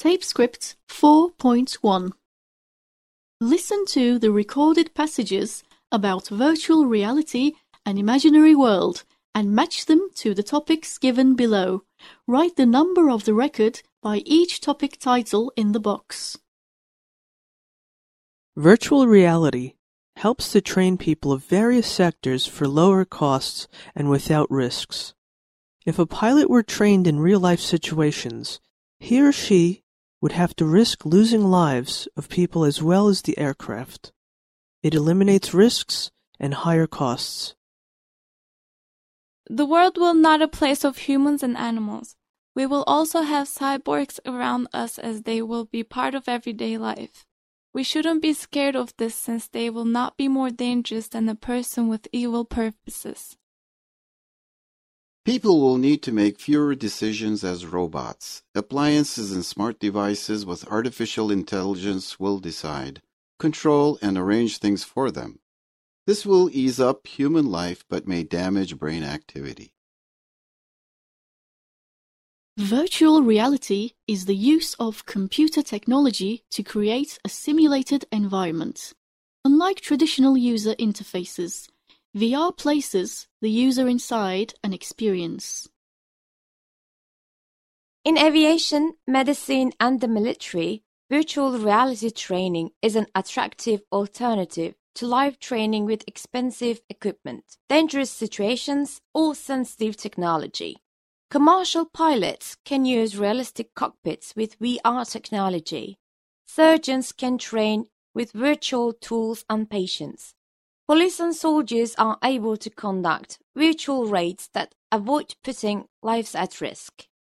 Tape script 4.1 Listen to the recorded passages about virtual reality and imaginary world and match them to the topics given below. Write the number of the record by each topic title in the box. Virtual reality helps to train people of various sectors for lower costs and without risks. If a pilot were trained in real-life situations, he or she would have to risk losing lives of people as well as the aircraft. It eliminates risks and higher costs. The world will not a place of humans and animals. We will also have cyborgs around us as they will be part of everyday life. We shouldn't be scared of this since they will not be more dangerous than a person with evil purposes. People will need to make fewer decisions as robots. Appliances and smart devices with artificial intelligence will decide, control, and arrange things for them. This will ease up human life but may damage brain activity. Virtual reality is the use of computer technology to create a simulated environment. Unlike traditional user interfaces, VR places the user inside an experience. In aviation, medicine, and the military, virtual reality training is an attractive alternative to live training with expensive equipment, dangerous situations, or sensitive technology. Commercial pilots can use realistic cockpits with VR technology. Surgeons can train with virtual tools on patients. Police and soldiers are able to conduct virtual raids that avoid putting lives at risk.